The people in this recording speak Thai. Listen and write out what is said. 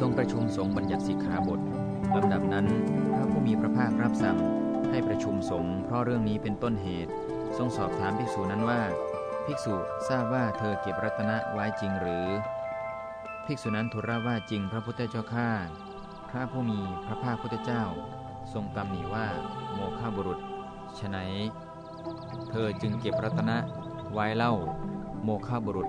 ทรงประชุมสงฆ์บัญญัติสิกขาบทลำดับนั้นพระผู้มีพระภาครับสั่งให้ประชุมสงฆ์เพราะเรื่องนี้เป็นต้นเหตุ ทรงสอบถามภิกษุนั้นว่า ภิกษุทราบว่าเธอเก็บรัตนะไว้จริงหรือ ภิกษุนั้นทูลรับว่าจริงพระพุทธเจ้าข้าพระผู้มีพระภาคพุทธเจ้า ทรงตำหนิว่าโมฆะบุรุษฉไนเธอจึงเก็บรัตนะไว้เล่าโมฆะบุรุษ